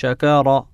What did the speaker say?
شكر